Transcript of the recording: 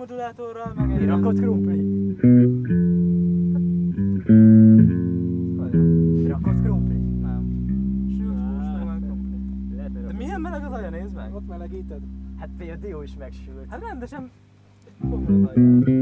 hangmodulátorral, meg egy... Rakott krumpli. Rakott krumpli. Nem. Sült hús, meg van krumpli. De milyen meleg az alja, nézd meg! Ott melegíted. Hát például a dió is megsült. Hát rendesen... Fogod az alját.